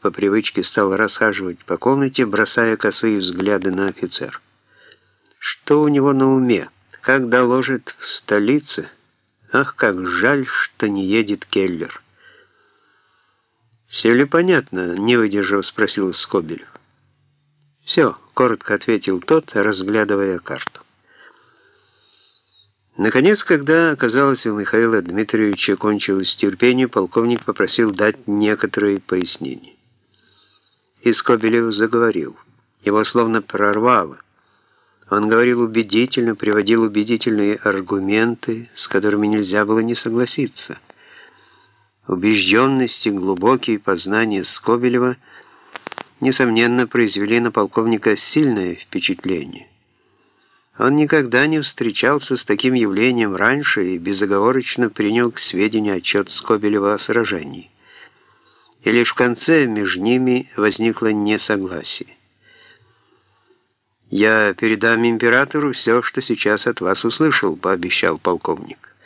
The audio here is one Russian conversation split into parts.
по привычке стал расхаживать по комнате, бросая косые взгляды на офицер. Что у него на уме? Как доложит в столице? Ах, как жаль, что не едет Келлер. «Все ли понятно?» — не выдержав, спросил Скобелев. «Все», — коротко ответил тот, разглядывая карту. Наконец, когда оказалось у Михаила Дмитриевича кончилось терпение, полковник попросил дать некоторые пояснения. И Скобелев заговорил. Его словно прорвало. Он говорил убедительно, приводил убедительные аргументы, с которыми нельзя было не согласиться. Убежденность и глубокие познания Скобелева, несомненно, произвели на полковника сильное впечатление. Он никогда не встречался с таким явлением раньше и безоговорочно принял к сведению отчет Скобелева о сражении. И лишь в конце между ними возникло несогласие. «Я передам императору все, что сейчас от вас услышал», — пообещал полковник.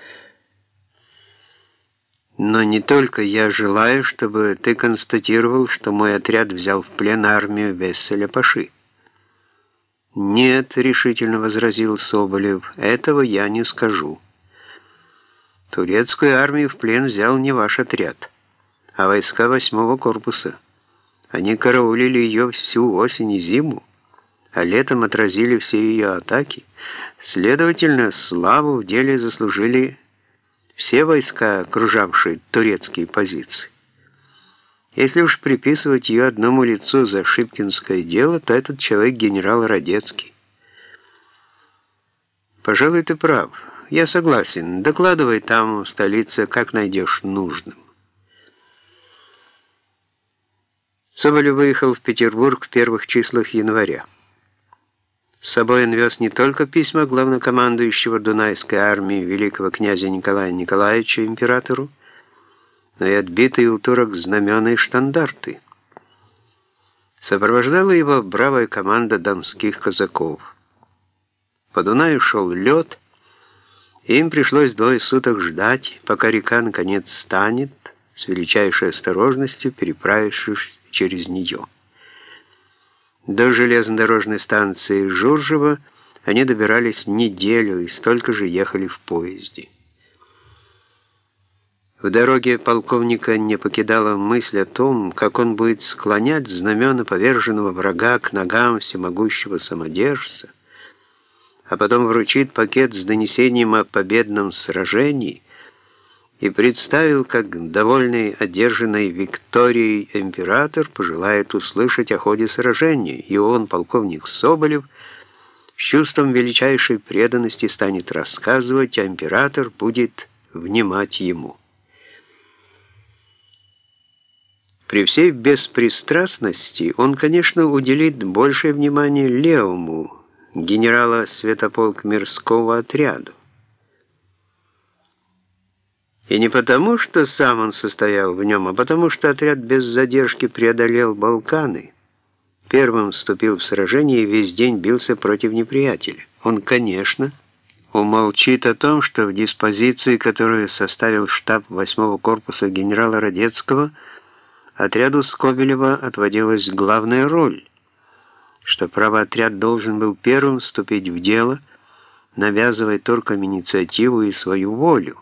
«Но не только я желаю, чтобы ты констатировал, что мой отряд взял в плен армию Весселя Паши». «Нет», — решительно возразил Соболев, — «этого я не скажу. Турецкую армию в плен взял не ваш отряд, а войска восьмого корпуса. Они караулили ее всю осень и зиму, а летом отразили все ее атаки. Следовательно, славу в деле заслужили все войска, окружавшие турецкие позиции. Если уж приписывать ее одному лицу за Шипкинское дело, то этот человек генерал Радецкий. Пожалуй, ты прав. Я согласен. Докладывай там, в столице, как найдешь нужным. Соболев выехал в Петербург в первых числах января. С собой он вез не только письма главнокомандующего Дунайской армии великого князя Николая Николаевича императору, но и отбитые у турок знамена и штандарты. Сопровождала его бравая команда донских казаков. По Дунаю шел лед, им пришлось двое суток ждать, пока река наконец станет, с величайшей осторожностью переправившись через нее. До железнодорожной станции Журжева они добирались неделю и столько же ехали в поезде. В дороге полковника не покидала мысль о том, как он будет склонять знамена поверженного врага к ногам всемогущего самодержца, а потом вручит пакет с донесением о победном сражении и представил, как довольный одержанной Викторией император пожелает услышать о ходе сражения, и он, полковник Соболев, с чувством величайшей преданности станет рассказывать, а император будет внимать ему. При всей беспристрастности он, конечно, уделит большее внимание левому, генерала Святополк мирского отряду. И не потому, что сам он состоял в нем, а потому, что отряд без задержки преодолел Балканы, первым вступил в сражение и весь день бился против неприятеля. Он, конечно, умолчит о том, что в диспозиции, которую составил штаб 8-го корпуса генерала Радецкого, Отряду Скобелева отводилась главная роль, что правоотряд должен был первым вступить в дело, навязывая туркам инициативу и свою волю,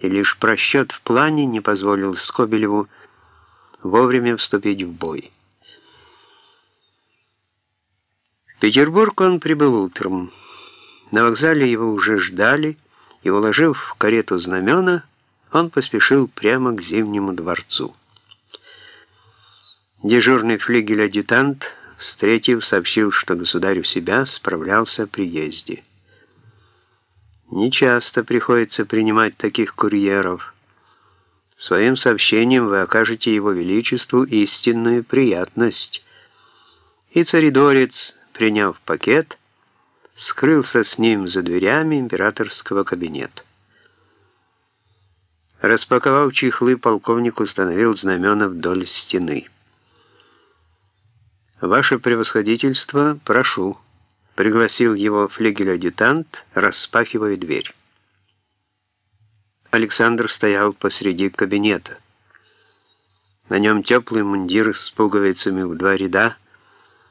и лишь просчет в плане не позволил Скобелеву вовремя вступить в бой. В Петербург он прибыл утром. На вокзале его уже ждали, и, уложив в карету знамена, он поспешил прямо к Зимнему дворцу. Дежурный флигель-адъютант, встретив, сообщил, что государь у себя справлялся о приезде. Нечасто приходится принимать таких курьеров. Своим сообщением вы окажете его величеству истинную приятность. И царидорец, приняв пакет, скрылся с ним за дверями императорского кабинета. Распаковав чехлы, полковник установил знамена вдоль стены. «Ваше превосходительство, прошу», — пригласил его флигель-адъютант, распахивая дверь. Александр стоял посреди кабинета. На нем теплый мундир с пуговицами в два ряда —